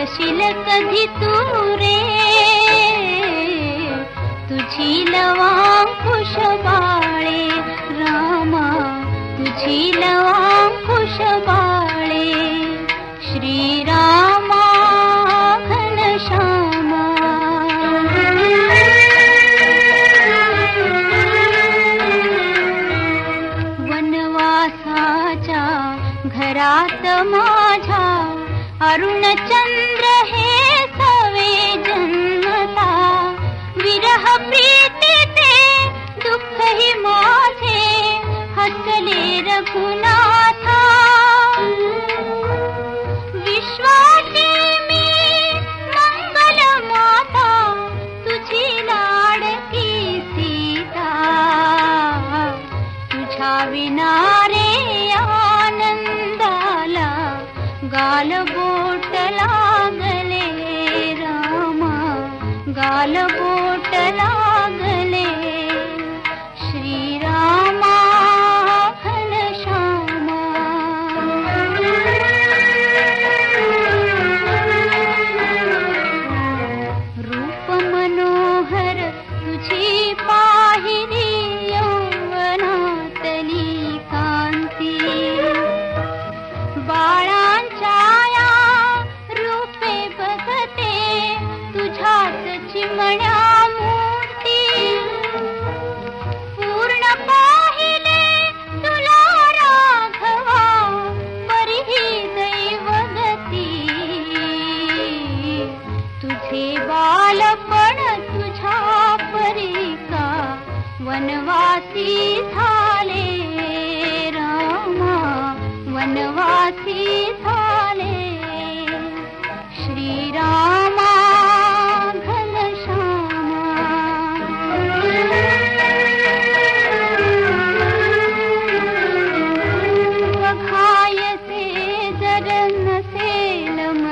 येशील कधी तू रे? तुझी लवांकुश बाळे रामा तुझी लवांकुश बाळे. श्रीरामा घनश्यामा घरात माझ्या अरुणचंद्र हे सवे जन्मता विरह प्रीतीचे दुःख हि माझे हसले रघुनाथा। विश्वासी मी मंगल माता तुझी लाडकी सीता। तुझ्या विनारे గాలబోటలా वनवासी थाले रामा वनवासी थाले। श्रीरामा घन श्याखायते जडम तेल म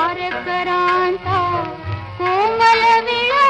तारक रान्ता कोमल विड़ा